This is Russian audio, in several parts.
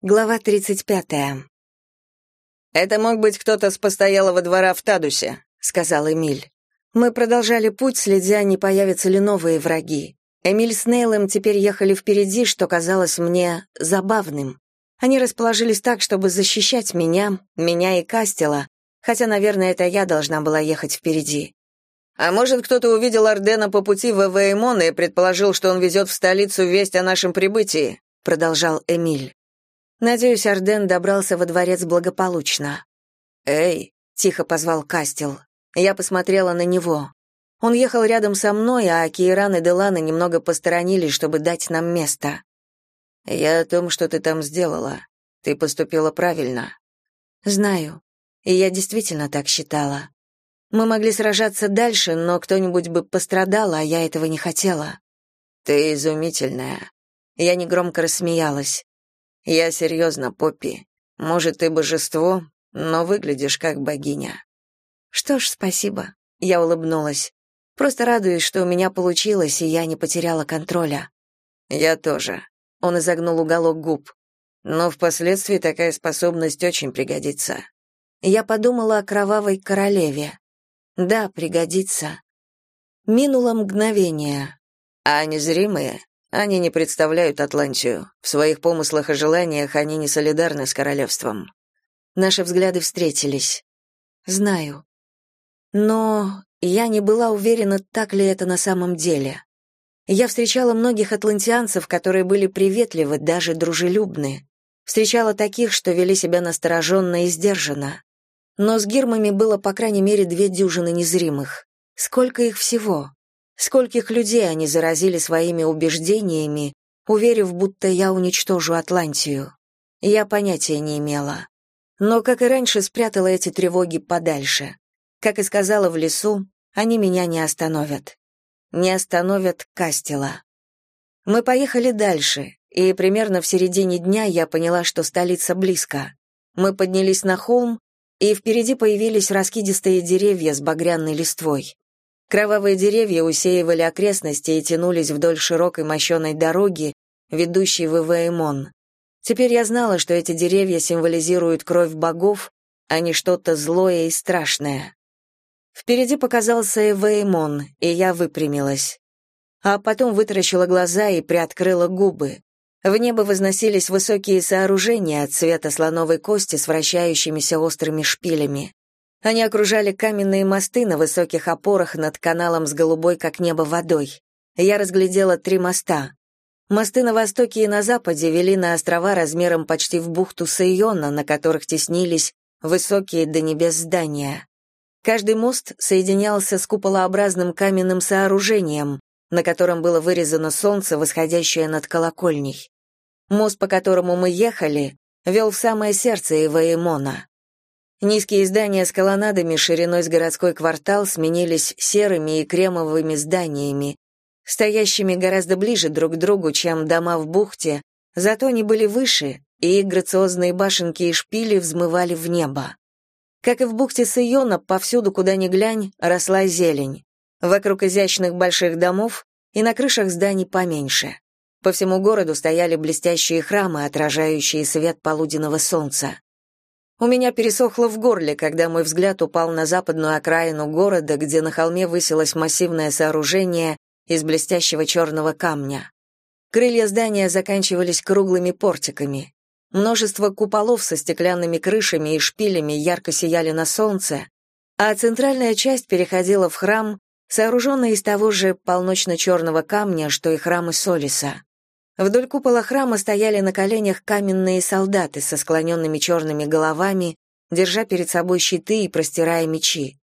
Глава 35. «Это мог быть кто-то с постоялого двора в Тадусе», — сказал Эмиль. Мы продолжали путь, следя, не появятся ли новые враги. Эмиль с Нейлом теперь ехали впереди, что казалось мне забавным. Они расположились так, чтобы защищать меня, меня и Кастела, хотя, наверное, это я должна была ехать впереди. «А может, кто-то увидел Ардена по пути в Эвеймон и предположил, что он везет в столицу весть о нашем прибытии?» — продолжал Эмиль. Надеюсь, Арден добрался во дворец благополучно. «Эй!» — тихо позвал Кастел. Я посмотрела на него. Он ехал рядом со мной, а Кейран и Делана немного посторонились, чтобы дать нам место. «Я о том, что ты там сделала. Ты поступила правильно». «Знаю. И я действительно так считала. Мы могли сражаться дальше, но кто-нибудь бы пострадал, а я этого не хотела». «Ты изумительная». Я негромко рассмеялась. Я серьезно, Поппи. Может, ты божество, но выглядишь как богиня. Что ж, спасибо. Я улыбнулась. Просто радуюсь, что у меня получилось, и я не потеряла контроля. Я тоже. Он изогнул уголок губ. Но впоследствии такая способность очень пригодится. Я подумала о кровавой королеве. Да, пригодится. Минуло мгновение. А незримые они не представляют Атлантию. В своих помыслах и желаниях они не солидарны с королевством. Наши взгляды встретились. Знаю. Но я не была уверена, так ли это на самом деле. Я встречала многих атлантианцев, которые были приветливы, даже дружелюбны. Встречала таких, что вели себя настороженно и сдержанно. Но с гирмами было по крайней мере две дюжины незримых. Сколько их всего? Скольких людей они заразили своими убеждениями, уверив, будто я уничтожу Атлантию. Я понятия не имела. Но, как и раньше, спрятала эти тревоги подальше. Как и сказала в лесу, они меня не остановят. Не остановят Кастела. Мы поехали дальше, и примерно в середине дня я поняла, что столица близко. Мы поднялись на холм, и впереди появились раскидистые деревья с багряной листвой. Кровавые деревья усеивали окрестности и тянулись вдоль широкой мощеной дороги, ведущей в Иваэмон. Теперь я знала, что эти деревья символизируют кровь богов, а не что-то злое и страшное. Впереди показался Эвеймон, и я выпрямилась. А потом вытаращила глаза и приоткрыла губы. В небо возносились высокие сооружения цвета слоновой кости с вращающимися острыми шпилями. Они окружали каменные мосты на высоких опорах над каналом с голубой, как небо, водой. Я разглядела три моста. Мосты на востоке и на западе вели на острова размером почти в бухту Сайона, на которых теснились высокие до небес здания. Каждый мост соединялся с куполообразным каменным сооружением, на котором было вырезано солнце, восходящее над колокольней. Мост, по которому мы ехали, вел в самое сердце Иваэмона. Низкие здания с колоннадами шириной с городской квартал сменились серыми и кремовыми зданиями, стоящими гораздо ближе друг к другу, чем дома в бухте, зато они были выше, и грациозные башенки и шпили взмывали в небо. Как и в бухте Сайона, повсюду, куда ни глянь, росла зелень. Вокруг изящных больших домов и на крышах зданий поменьше. По всему городу стояли блестящие храмы, отражающие свет полуденного солнца. У меня пересохло в горле, когда мой взгляд упал на западную окраину города, где на холме высилось массивное сооружение из блестящего черного камня. Крылья здания заканчивались круглыми портиками. Множество куполов со стеклянными крышами и шпилями ярко сияли на солнце, а центральная часть переходила в храм, сооруженный из того же полночно-черного камня, что и храмы Солиса. Вдоль купола храма стояли на коленях каменные солдаты со склоненными черными головами, держа перед собой щиты и простирая мечи.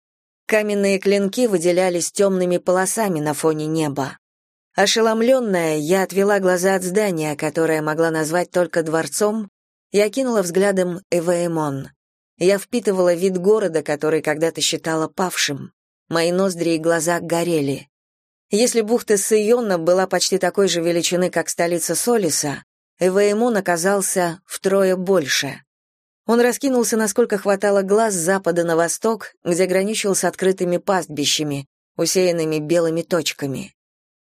Каменные клинки выделялись темными полосами на фоне неба. Ошеломленная, я отвела глаза от здания, которое могла назвать только дворцом, и окинула взглядом Эваэмон. Я впитывала вид города, который когда-то считала павшим. Мои ноздри и глаза горели. Если бухта Сайона была почти такой же величины, как столица Солиса, Эваэмон оказался втрое больше. Он раскинулся, насколько хватало глаз с запада на восток, где граничил с открытыми пастбищами, усеянными белыми точками.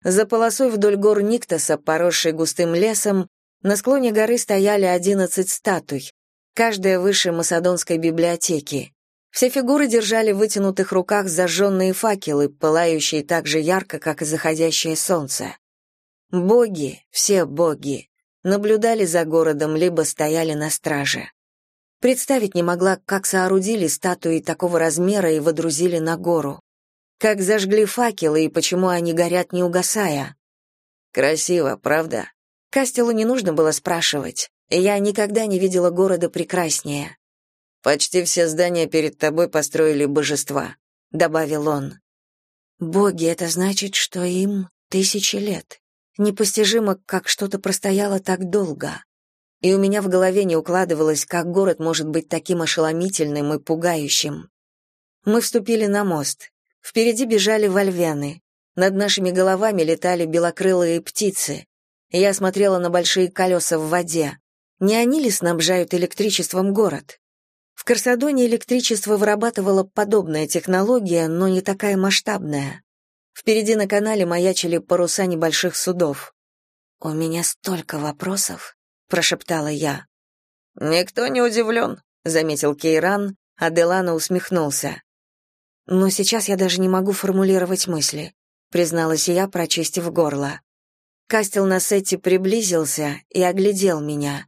За полосой вдоль гор Никтоса, поросшей густым лесом, На склоне горы стояли одиннадцать статуй, каждая выше Масадонской библиотеки. Все фигуры держали в вытянутых руках зажженные факелы, пылающие так же ярко, как и заходящее солнце. Боги, все боги, наблюдали за городом, либо стояли на страже. Представить не могла, как соорудили статуи такого размера и водрузили на гору. Как зажгли факелы и почему они горят, не угасая. Красиво, правда? Кастелу не нужно было спрашивать. Я никогда не видела города прекраснее. Почти все здания перед тобой построили божества, добавил он. Боги это значит, что им тысячи лет. Непостижимо, как что-то простояло так долго и у меня в голове не укладывалось, как город может быть таким ошеломительным и пугающим. Мы вступили на мост. Впереди бежали вольвяны. Над нашими головами летали белокрылые птицы. Я смотрела на большие колеса в воде. Не они ли снабжают электричеством город? В Корсадоне электричество вырабатывала подобная технология, но не такая масштабная. Впереди на канале маячили паруса небольших судов. У меня столько вопросов прошептала я. Никто не удивлен», — заметил Кейран, а Делана усмехнулся. Но сейчас я даже не могу формулировать мысли, призналась я, прочистив горло. Кастел на сете приблизился и оглядел меня.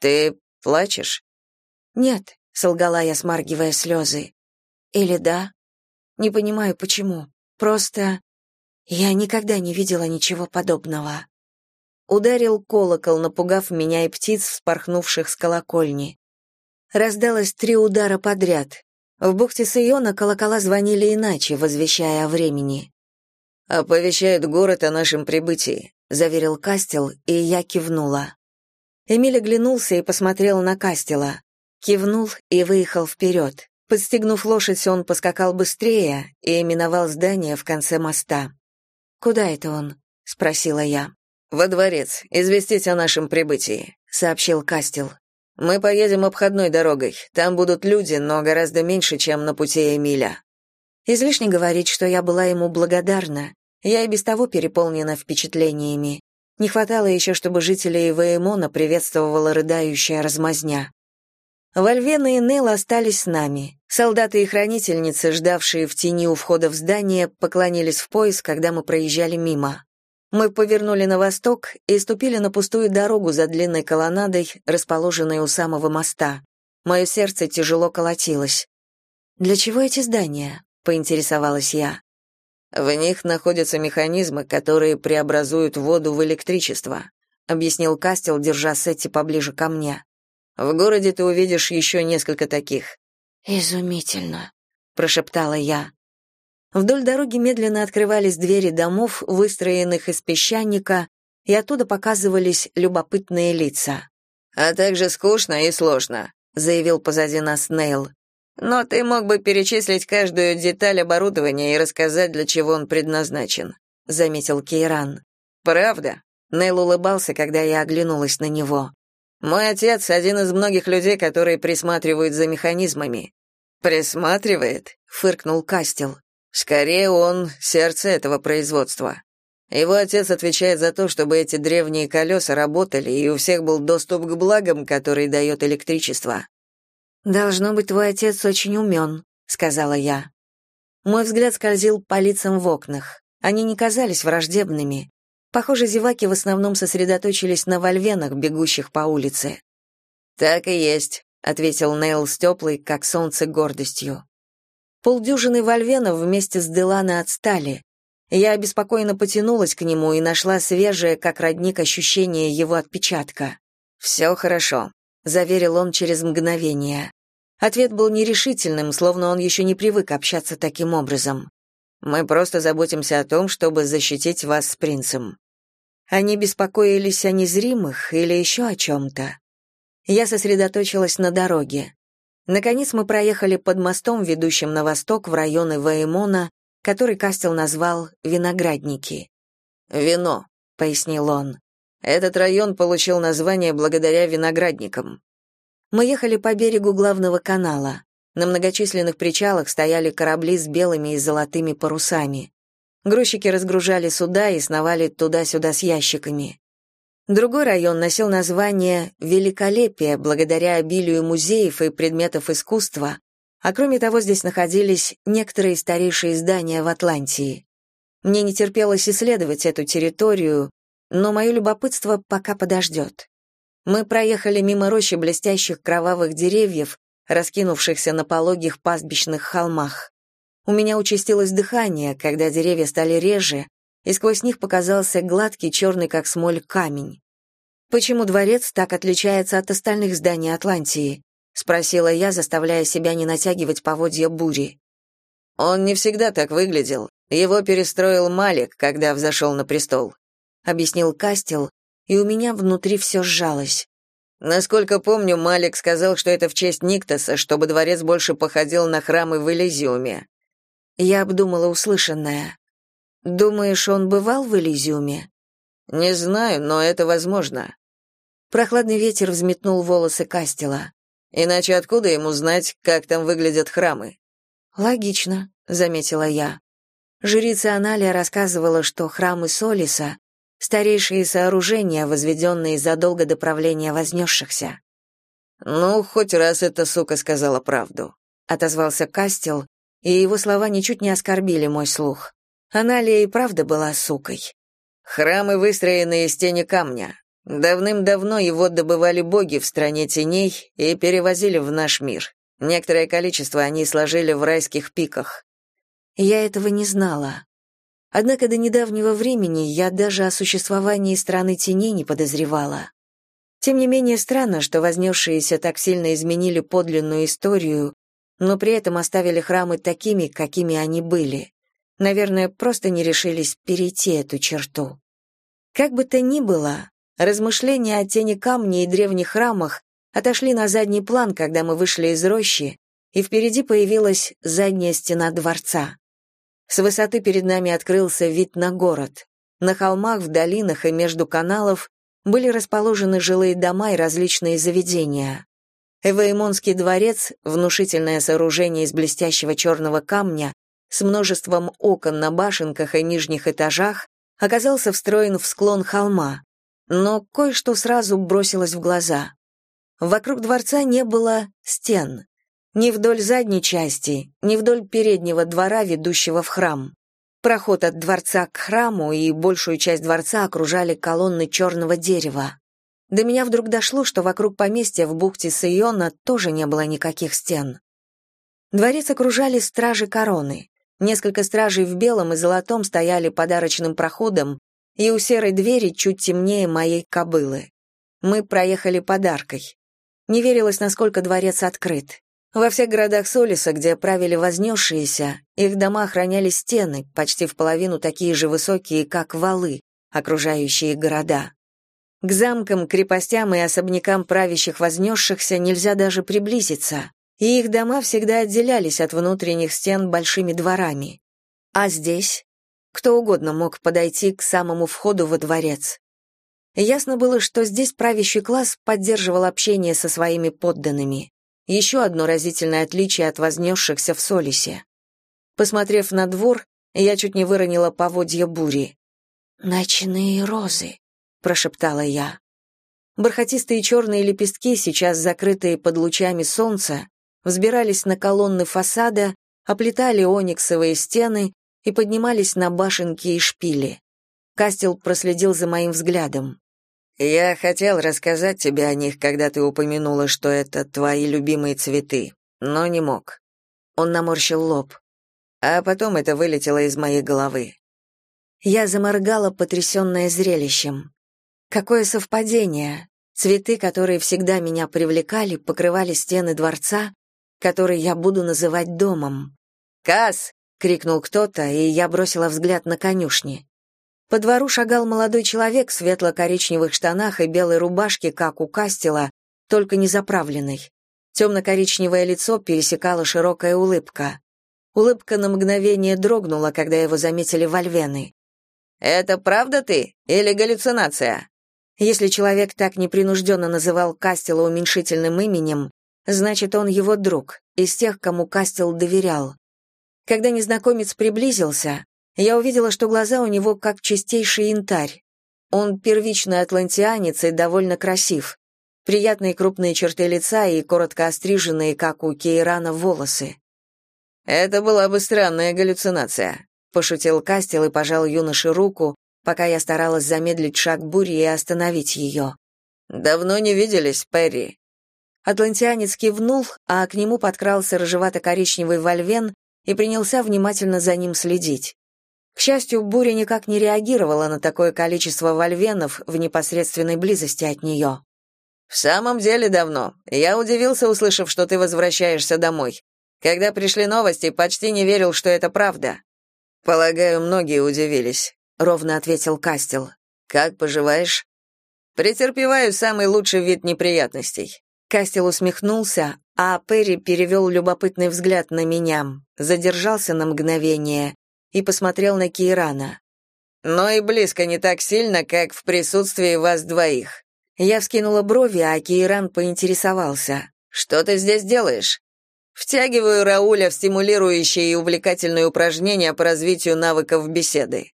Ты плачешь? Нет, солгала я, смаргивая слезы. Или да? Не понимаю почему. Просто я никогда не видела ничего подобного. Ударил колокол, напугав меня и птиц, вспорхнувших с колокольни. Раздалось три удара подряд. В бухте Сайона колокола звонили иначе, возвещая о времени. «Оповещают город о нашем прибытии», — заверил Кастел, и я кивнула. Эмиль оглянулся и посмотрел на Кастела. Кивнул и выехал вперед. Подстегнув лошадь, он поскакал быстрее и миновал здание в конце моста. «Куда это он?» — спросила я. «Во дворец, известить о нашем прибытии», — сообщил Кастел. «Мы поедем обходной дорогой. Там будут люди, но гораздо меньше, чем на пути Эмиля». Излишне говорить, что я была ему благодарна. Я и без того переполнена впечатлениями. Не хватало еще, чтобы жителей Веймона приветствовала рыдающая размазня. Вольвена и Нел остались с нами. Солдаты и хранительницы, ждавшие в тени у входа в здание, поклонились в пояс, когда мы проезжали мимо. Мы повернули на восток и ступили на пустую дорогу за длинной колоннадой, расположенной у самого моста. Мое сердце тяжело колотилось. «Для чего эти здания?» — поинтересовалась я. «В них находятся механизмы, которые преобразуют воду в электричество», — объяснил Кастел, держа Сетти поближе ко мне. «В городе ты увидишь еще несколько таких». «Изумительно», — прошептала я. Вдоль дороги медленно открывались двери домов, выстроенных из песчаника, и оттуда показывались любопытные лица. «А также скучно и сложно», — заявил позади нас Нейл. «Но ты мог бы перечислить каждую деталь оборудования и рассказать, для чего он предназначен», — заметил Кейран. «Правда?» — Нейл улыбался, когда я оглянулась на него. «Мой отец — один из многих людей, которые присматривают за механизмами». «Присматривает?» — фыркнул Кастел. Скорее он сердце этого производства. Его отец отвечает за то, чтобы эти древние колеса работали, и у всех был доступ к благам, которые дает электричество. «Должно быть, твой отец очень умен», — сказала я. Мой взгляд скользил по лицам в окнах. Они не казались враждебными. Похоже, зеваки в основном сосредоточились на вольвенах, бегущих по улице. «Так и есть», — ответил Нейл с теплой, как солнце, гордостью. Полдюжины вольвенов вместе с Делана отстали. Я обеспокоенно потянулась к нему и нашла свежее, как родник, ощущение его отпечатка. «Все хорошо», — заверил он через мгновение. Ответ был нерешительным, словно он еще не привык общаться таким образом. «Мы просто заботимся о том, чтобы защитить вас с принцем». Они беспокоились о незримых или еще о чем-то. Я сосредоточилась на дороге. Наконец мы проехали под мостом, ведущим на восток в районы Ваэмона, который Кастел назвал «Виноградники». «Вино», — пояснил он. «Этот район получил название благодаря виноградникам». Мы ехали по берегу главного канала. На многочисленных причалах стояли корабли с белыми и золотыми парусами. Грузчики разгружали суда и сновали туда-сюда с ящиками. Другой район носил название «Великолепие» благодаря обилию музеев и предметов искусства, а кроме того здесь находились некоторые старейшие здания в Атлантии. Мне не терпелось исследовать эту территорию, но мое любопытство пока подождет. Мы проехали мимо рощи блестящих кровавых деревьев, раскинувшихся на пологих пастбищных холмах. У меня участилось дыхание, когда деревья стали реже, и сквозь них показался гладкий черный как смоль камень. «Почему дворец так отличается от остальных зданий Атлантии?» — спросила я, заставляя себя не натягивать поводья бури. «Он не всегда так выглядел. Его перестроил Малик, когда взошел на престол», — объяснил Кастел, и у меня внутри все сжалось. Насколько помню, Малик сказал, что это в честь Никтоса, чтобы дворец больше походил на храмы в Элизиуме. Я обдумала услышанное. Думаешь, он бывал в Элизиуме? Не знаю, но это возможно. Прохладный ветер взметнул волосы Кастела. Иначе откуда ему знать, как там выглядят храмы? Логично, заметила я. Жрица Аналия рассказывала, что храмы Солиса — старейшие сооружения, возведенные задолго до правления вознесшихся. «Ну, хоть раз эта сука сказала правду», — отозвался Кастел, и его слова ничуть не оскорбили мой слух. Аналия и правда была сукой. Храмы выстроены из тени камня. Давным-давно его добывали боги в стране теней и перевозили в наш мир. Некоторое количество они сложили в райских пиках. Я этого не знала. Однако до недавнего времени я даже о существовании страны теней не подозревала. Тем не менее странно, что вознесшиеся так сильно изменили подлинную историю, но при этом оставили храмы такими, какими они были. Наверное, просто не решились перейти эту черту. Как бы то ни было, размышления о тени камня и древних храмах отошли на задний план, когда мы вышли из рощи, и впереди появилась задняя стена дворца. С высоты перед нами открылся вид на город. На холмах, в долинах и между каналов были расположены жилые дома и различные заведения. Эвеймонский дворец, внушительное сооружение из блестящего черного камня, с множеством окон на башенках и нижних этажах, оказался встроен в склон холма. Но кое-что сразу бросилось в глаза. Вокруг дворца не было стен. Ни вдоль задней части, ни вдоль переднего двора, ведущего в храм. Проход от дворца к храму и большую часть дворца окружали колонны черного дерева. До меня вдруг дошло, что вокруг поместья в бухте Сайона тоже не было никаких стен. Дворец окружали стражи короны. Несколько стражей в белом и золотом стояли подарочным проходом, и у серой двери чуть темнее моей кобылы. Мы проехали подаркой. Не верилось, насколько дворец открыт. Во всех городах Солиса, где правили вознесшиеся, их дома охраняли стены, почти в половину такие же высокие, как валы, окружающие города. К замкам, крепостям и особнякам правящих вознесшихся нельзя даже приблизиться и их дома всегда отделялись от внутренних стен большими дворами. А здесь кто угодно мог подойти к самому входу во дворец. Ясно было, что здесь правящий класс поддерживал общение со своими подданными. Еще одно разительное отличие от вознесшихся в Солисе. Посмотрев на двор, я чуть не выронила поводья бури. «Ночные розы», — прошептала я. Бархатистые черные лепестки, сейчас закрытые под лучами солнца, взбирались на колонны фасада, оплетали ониксовые стены и поднимались на башенки и шпили. Кастел проследил за моим взглядом. «Я хотел рассказать тебе о них, когда ты упомянула, что это твои любимые цветы, но не мог». Он наморщил лоб. А потом это вылетело из моей головы. Я заморгала, потрясенная зрелищем. Какое совпадение! Цветы, которые всегда меня привлекали, покрывали стены дворца, который я буду называть домом. «Касс!» — крикнул кто-то, и я бросила взгляд на конюшни. По двору шагал молодой человек в светло-коричневых штанах и белой рубашке, как у Кастела, только не заправленной. Темно-коричневое лицо пересекала широкая улыбка. Улыбка на мгновение дрогнула, когда его заметили вольвены. «Это правда ты или галлюцинация?» Если человек так непринужденно называл Кастела уменьшительным именем, Значит, он его друг, из тех, кому Кастел доверял. Когда незнакомец приблизился, я увидела, что глаза у него как чистейший янтарь. Он первичный атлантианец и довольно красив. Приятные крупные черты лица и коротко остриженные, как у Кейрана, волосы. «Это была бы странная галлюцинация», — пошутил Кастел и пожал юноше руку, пока я старалась замедлить шаг бури и остановить ее. «Давно не виделись, Перри». Атлантианец кивнул, а к нему подкрался рыжевато-коричневый вольвен и принялся внимательно за ним следить. К счастью, буря никак не реагировала на такое количество вольвенов в непосредственной близости от нее. «В самом деле давно. Я удивился, услышав, что ты возвращаешься домой. Когда пришли новости, почти не верил, что это правда». «Полагаю, многие удивились», — ровно ответил Кастел. «Как поживаешь?» «Претерпеваю самый лучший вид неприятностей». Кастел усмехнулся, а Перри перевел любопытный взгляд на меня, задержался на мгновение и посмотрел на Кейрана. «Но и близко не так сильно, как в присутствии вас двоих. Я вскинула брови, а Кейран поинтересовался. «Что ты здесь делаешь?» «Втягиваю Рауля в стимулирующие и увлекательные упражнения по развитию навыков беседы».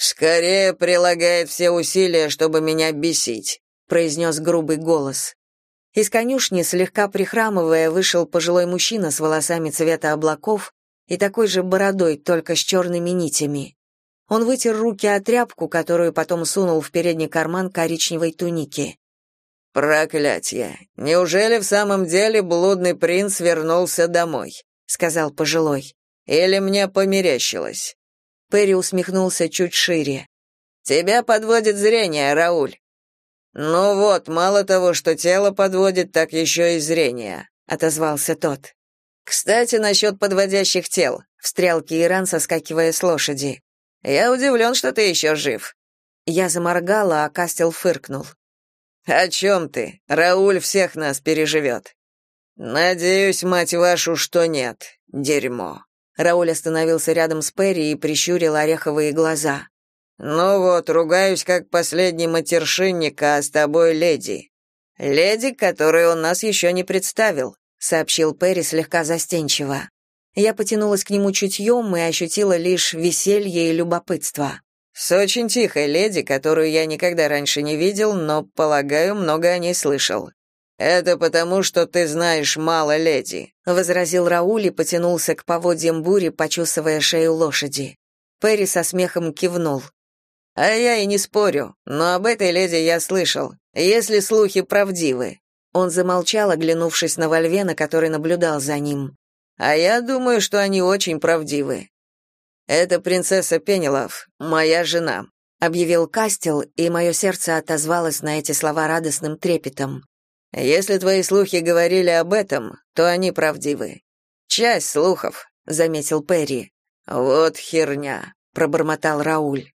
«Скорее прилагает все усилия, чтобы меня бесить», — произнес грубый голос. Из конюшни, слегка прихрамывая, вышел пожилой мужчина с волосами цвета облаков и такой же бородой, только с черными нитями. Он вытер руки о тряпку, которую потом сунул в передний карман коричневой туники. «Проклятье! Неужели в самом деле блудный принц вернулся домой?» — сказал пожилой. «Или мне померещилось?» Перри усмехнулся чуть шире. «Тебя подводит зрение, Рауль». «Ну вот, мало того, что тело подводит, так еще и зрение», — отозвался тот. «Кстати, насчет подводящих тел», — встрял Киран, соскакивая с лошади. Я удивлен, что ты еще жив». Я заморгала, а Кастел фыркнул. «О чем ты? Рауль всех нас переживет». «Надеюсь, мать вашу, что нет. Дерьмо». Рауль остановился рядом с Перри и прищурил ореховые глаза. «Ну вот, ругаюсь как последний матершинник, а с тобой леди. Леди, которую он нас еще не представил», — сообщил Перри слегка застенчиво. Я потянулась к нему чутьем и ощутила лишь веселье и любопытство. «С очень тихой леди, которую я никогда раньше не видел, но, полагаю, много о ней слышал. Это потому, что ты знаешь мало леди», — возразил Рауль и потянулся к поводьям бури, почесывая шею лошади. Перри со смехом кивнул. «А я и не спорю, но об этой леди я слышал, если слухи правдивы». Он замолчал, оглянувшись на Вольвена, который наблюдал за ним. А я думаю, что они очень правдивы. Это принцесса Пенелов, моя жена, объявил Кастел, и мое сердце отозвалось на эти слова радостным трепетом. Если твои слухи говорили об этом, то они правдивы. Часть слухов, заметил Перри. Вот херня, пробормотал Рауль.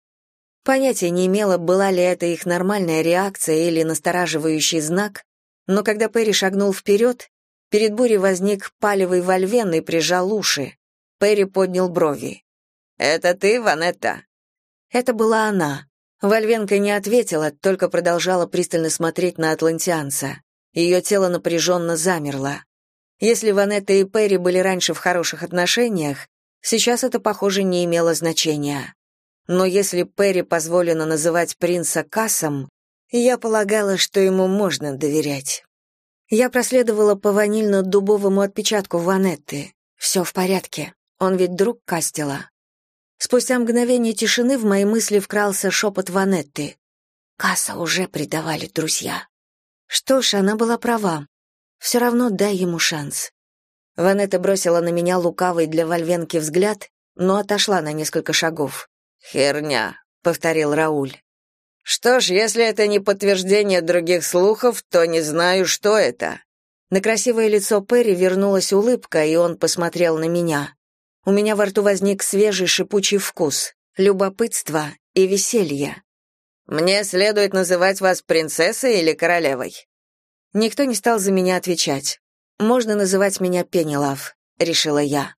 Понятия не имела, была ли это их нормальная реакция или настораживающий знак, но когда Перри шагнул вперед, Перед бурей возник палевый вольвен и прижал уши. Перри поднял брови. «Это ты, Ванетта?» Это была она. Вольвенка не ответила, только продолжала пристально смотреть на атлантианца. Ее тело напряженно замерло. Если Ванетта и Перри были раньше в хороших отношениях, сейчас это, похоже, не имело значения. Но если Перри позволено называть принца Кассом, я полагала, что ему можно доверять. Я проследовала по ванильно-дубовому отпечатку Ванетты. Все в порядке. Он ведь друг Кастела. Спустя мгновение тишины в мои мысли вкрался шепот Ванетты. Касса уже предавали друзья. Что ж, она была права. Все равно дай ему шанс. Ванетта бросила на меня лукавый для Вольвенки взгляд, но отошла на несколько шагов. «Херня», — повторил Рауль. Что ж, если это не подтверждение других слухов, то не знаю, что это. На красивое лицо Перри вернулась улыбка, и он посмотрел на меня. У меня во рту возник свежий шипучий вкус, любопытство и веселье. Мне следует называть вас принцессой или королевой. Никто не стал за меня отвечать. Можно называть меня Пенелав, решила я.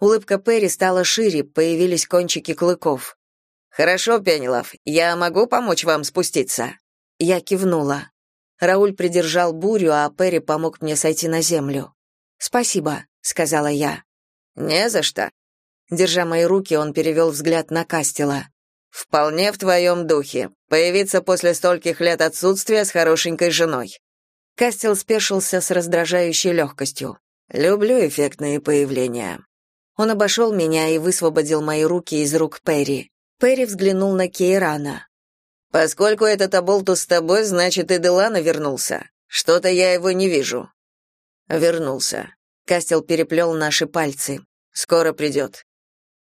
Улыбка Перри стала шире, появились кончики клыков. «Хорошо, Пенелов, я могу помочь вам спуститься?» Я кивнула. Рауль придержал бурю, а Перри помог мне сойти на землю. «Спасибо», — сказала я. «Не за что». Держа мои руки, он перевел взгляд на Кастела. Вполне в твоем духе. Появиться после стольких лет отсутствия с хорошенькой женой. Кастел спешился с раздражающей легкостью. Люблю эффектные появления. Он обошел меня и высвободил мои руки из рук Перри. Перри взглянул на Кейрана. «Поскольку этот оболтус с тобой, значит, и Делана вернулся. Что-то я его не вижу». «Вернулся». Кастел переплел наши пальцы. «Скоро придет».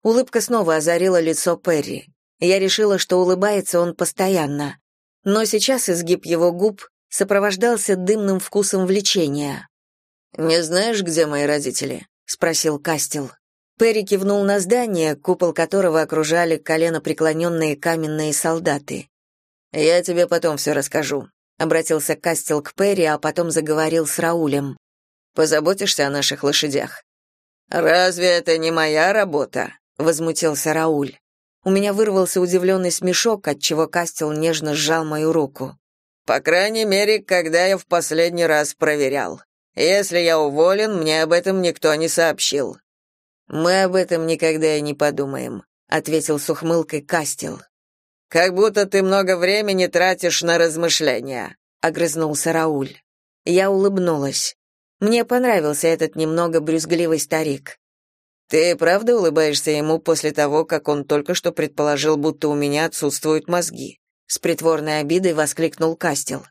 Улыбка снова озарила лицо Перри. Я решила, что улыбается он постоянно. Но сейчас изгиб его губ сопровождался дымным вкусом влечения. «Не знаешь, где мои родители?» — спросил Кастел. Перри кивнул на здание, купол которого окружали коленопреклоненные каменные солдаты. «Я тебе потом все расскажу», — обратился Кастел к Перри, а потом заговорил с Раулем. «Позаботишься о наших лошадях?» «Разве это не моя работа?» — возмутился Рауль. У меня вырвался удивленный смешок, отчего Кастел нежно сжал мою руку. «По крайней мере, когда я в последний раз проверял. Если я уволен, мне об этом никто не сообщил. Мы об этом никогда и не подумаем, ответил с ухмылкой Кастел. Как будто ты много времени тратишь на размышления, огрызнулся Рауль. Я улыбнулась. Мне понравился этот немного брюзгливый старик. Ты правда улыбаешься ему после того, как он только что предположил, будто у меня отсутствуют мозги? с притворной обидой воскликнул Кастел.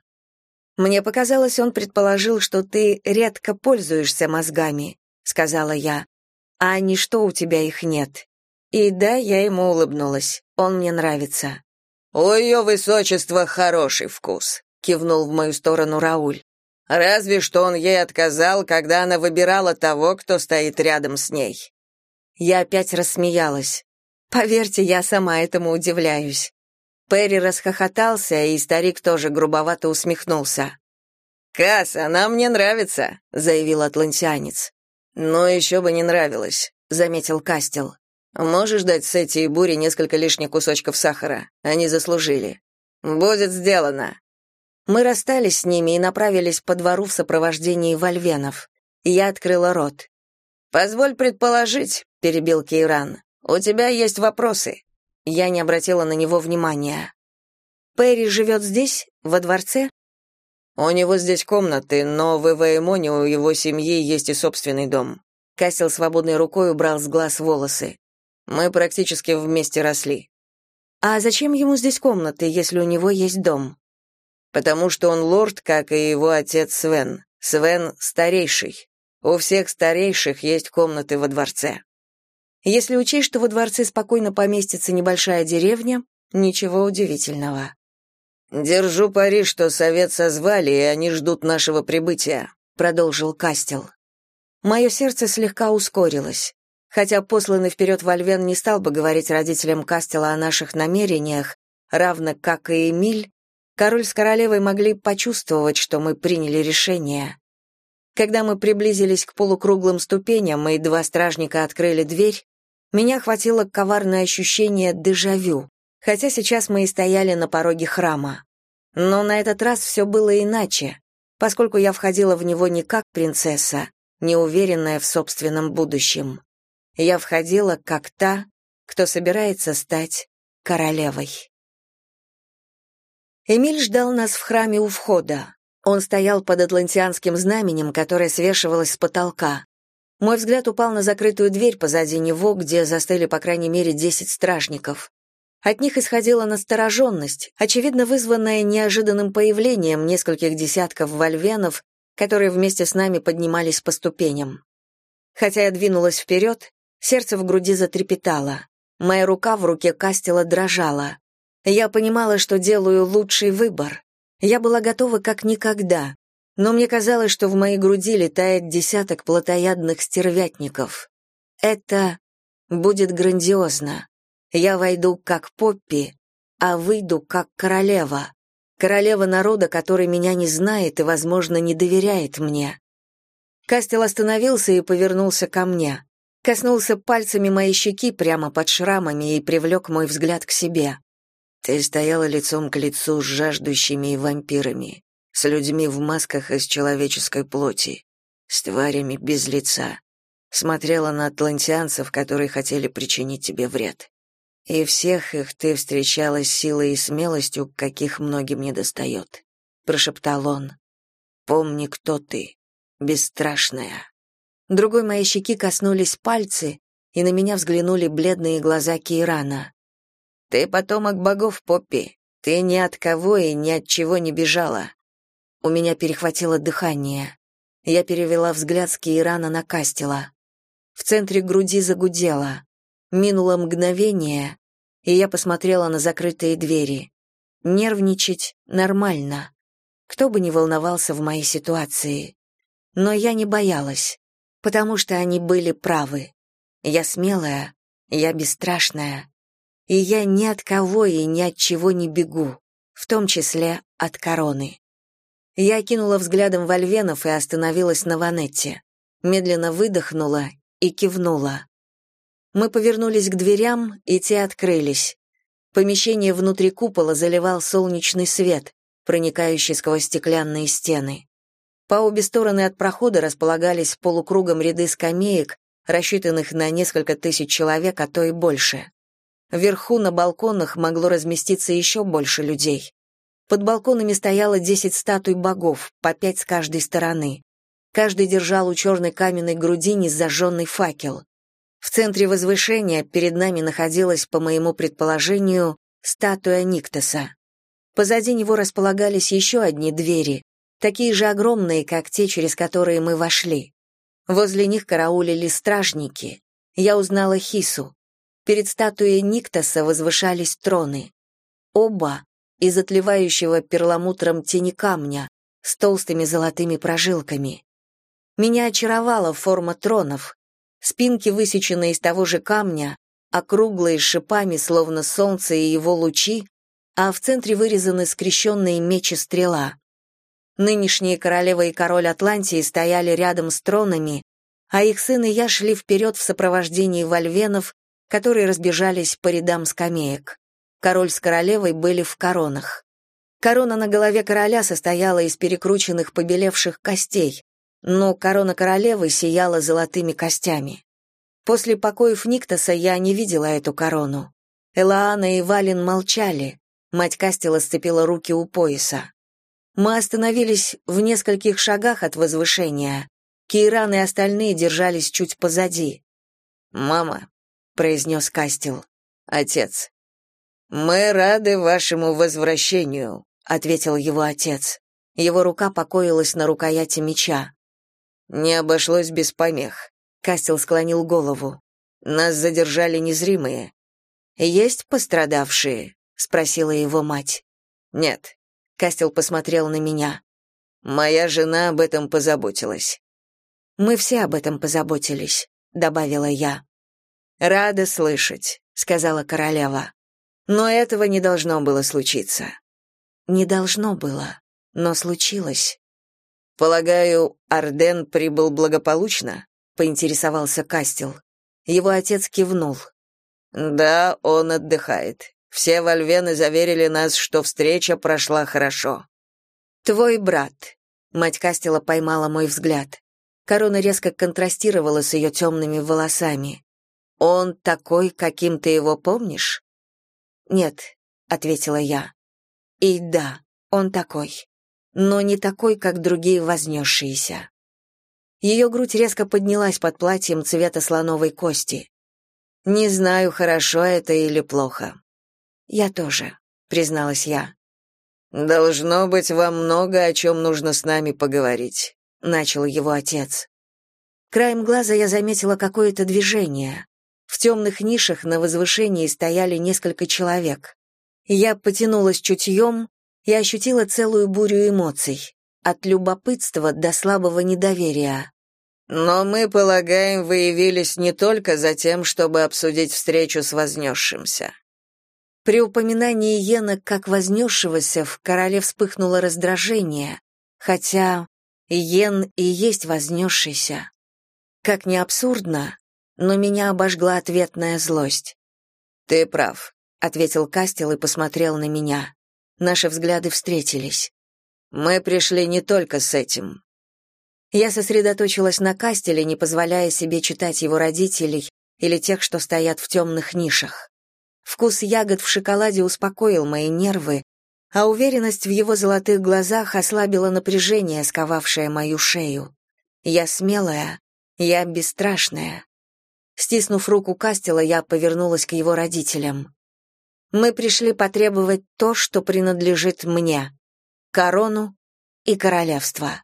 Мне показалось, он предположил, что ты редко пользуешься мозгами, сказала я а не что у тебя их нет. И да, я ему улыбнулась. Он мне нравится. У ее высочества хороший вкус, кивнул в мою сторону Рауль. Разве что он ей отказал, когда она выбирала того, кто стоит рядом с ней. Я опять рассмеялась. Поверьте, я сама этому удивляюсь. Перри расхохотался, и старик тоже грубовато усмехнулся. «Касс, она мне нравится», — заявил атлантианец. «Но еще бы не нравилось», — заметил Кастел. «Можешь дать Сетти и Буре несколько лишних кусочков сахара? Они заслужили». «Будет сделано». Мы расстались с ними и направились по двору в сопровождении вольвенов. Я открыла рот. «Позволь предположить», — перебил Кейран, — «у тебя есть вопросы». Я не обратила на него внимания. «Перри живет здесь, во дворце?» У него здесь комнаты, но в Эваэмоне у его семьи есть и собственный дом. Кассел свободной рукой убрал с глаз волосы. Мы практически вместе росли. А зачем ему здесь комнаты, если у него есть дом? Потому что он лорд, как и его отец Свен. Свен старейший. У всех старейших есть комнаты во дворце. Если учесть, что во дворце спокойно поместится небольшая деревня, ничего удивительного. Держу пари, что совет созвали, и они ждут нашего прибытия, продолжил Кастел. Мое сердце слегка ускорилось. Хотя посланный вперед Вольвен не стал бы говорить родителям Кастела о наших намерениях, равно как и Эмиль, король с королевой могли почувствовать, что мы приняли решение. Когда мы приблизились к полукруглым ступеням, и два стражника открыли дверь, меня охватило коварное ощущение дежавю хотя сейчас мы и стояли на пороге храма. Но на этот раз все было иначе, поскольку я входила в него не как принцесса, не уверенная в собственном будущем. Я входила как та, кто собирается стать королевой. Эмиль ждал нас в храме у входа. Он стоял под атлантианским знаменем, которое свешивалось с потолка. Мой взгляд упал на закрытую дверь позади него, где застыли по крайней мере десять стражников. От них исходила настороженность, очевидно вызванная неожиданным появлением нескольких десятков вольвенов, которые вместе с нами поднимались по ступеням. Хотя я двинулась вперед, сердце в груди затрепетало. Моя рука в руке Кастела дрожала. Я понимала, что делаю лучший выбор. Я была готова как никогда, но мне казалось, что в моей груди летает десяток плотоядных стервятников. Это будет грандиозно. Я войду как Поппи, а выйду как королева. Королева народа, который меня не знает и, возможно, не доверяет мне. Кастел остановился и повернулся ко мне. Коснулся пальцами моей щеки прямо под шрамами и привлек мой взгляд к себе. Ты стояла лицом к лицу с жаждущими вампирами, с людьми в масках из человеческой плоти, с тварями без лица. Смотрела на атлантианцев, которые хотели причинить тебе вред. И всех их ты встречала с силой и смелостью, каких многим не достает», — прошептал он. «Помни, кто ты, бесстрашная». Другой моей щеки коснулись пальцы, и на меня взглянули бледные глаза Кейрана. «Ты потомок богов, Поппи. Ты ни от кого и ни от чего не бежала». У меня перехватило дыхание. Я перевела взгляд с Кейрана на Кастела. В центре груди загудело. Минуло мгновение, и я посмотрела на закрытые двери. Нервничать нормально. Кто бы ни волновался в моей ситуации. Но я не боялась, потому что они были правы. Я смелая, я бесстрашная. И я ни от кого и ни от чего не бегу, в том числе от короны. Я кинула взглядом Вольвенов и остановилась на Ванетте. Медленно выдохнула и кивнула. Мы повернулись к дверям, и те открылись. Помещение внутри купола заливал солнечный свет, проникающий сквозь стеклянные стены. По обе стороны от прохода располагались полукругом ряды скамеек, рассчитанных на несколько тысяч человек, а то и больше. Вверху на балконах могло разместиться еще больше людей. Под балконами стояло десять статуй богов, по пять с каждой стороны. Каждый держал у черной каменной грудини зажженный факел. В центре возвышения перед нами находилась, по моему предположению, статуя Никтоса. Позади него располагались еще одни двери, такие же огромные, как те, через которые мы вошли. Возле них караулили стражники. Я узнала Хису. Перед статуей Никтоса возвышались троны. Оба из отливающего перламутром тени камня с толстыми золотыми прожилками. Меня очаровала форма тронов, Спинки высечены из того же камня, округлые с шипами, словно солнце и его лучи, а в центре вырезаны скрещенные мечи стрела. Нынешние королева и король Атлантии стояли рядом с тронами, а их сын и я шли вперед в сопровождении вольвенов, которые разбежались по рядам скамеек. Король с королевой были в коронах. Корона на голове короля состояла из перекрученных побелевших костей, но корона королевы сияла золотыми костями. После покоев Никтоса я не видела эту корону. Элаана и Валин молчали. Мать Кастела сцепила руки у пояса. Мы остановились в нескольких шагах от возвышения. Кейран и остальные держались чуть позади. «Мама», — произнес Кастел, — «отец». «Мы рады вашему возвращению», — ответил его отец. Его рука покоилась на рукояти меча. Не обошлось без помех. Кастел склонил голову. Нас задержали незримые. Есть пострадавшие? спросила его мать. Нет. Кастел посмотрел на меня. Моя жена об этом позаботилась. Мы все об этом позаботились, добавила я. Рада слышать, сказала королева. Но этого не должно было случиться. Не должно было, но случилось. Полагаю, Арден прибыл благополучно? поинтересовался Кастел. Его отец кивнул. Да, он отдыхает. Все вольвены заверили нас, что встреча прошла хорошо. Твой брат. Мать Кастела поймала мой взгляд. Корона резко контрастировала с ее темными волосами. Он такой, каким ты его помнишь? Нет, ответила я. И да, он такой но не такой, как другие вознесшиеся. Ее грудь резко поднялась под платьем цвета слоновой кости. Не знаю, хорошо это или плохо. Я тоже, призналась я. Должно быть, вам много о чем нужно с нами поговорить, начал его отец. Краем глаза я заметила какое-то движение. В темных нишах на возвышении стояли несколько человек. Я потянулась чутьем я ощутила целую бурю эмоций, от любопытства до слабого недоверия. «Но мы, полагаем, вы явились не только за тем, чтобы обсудить встречу с вознесшимся». При упоминании Йена как вознесшегося в короле вспыхнуло раздражение, хотя Йен и есть вознесшийся. Как ни абсурдно, но меня обожгла ответная злость. «Ты прав», — ответил Кастел и посмотрел на меня. Наши взгляды встретились. Мы пришли не только с этим. Я сосредоточилась на Кастеле, не позволяя себе читать его родителей или тех, что стоят в темных нишах. Вкус ягод в шоколаде успокоил мои нервы, а уверенность в его золотых глазах ослабила напряжение, сковавшее мою шею. Я смелая, я бесстрашная. Стиснув руку Кастела, я повернулась к его родителям. Мы пришли потребовать то, что принадлежит мне — корону и королевство.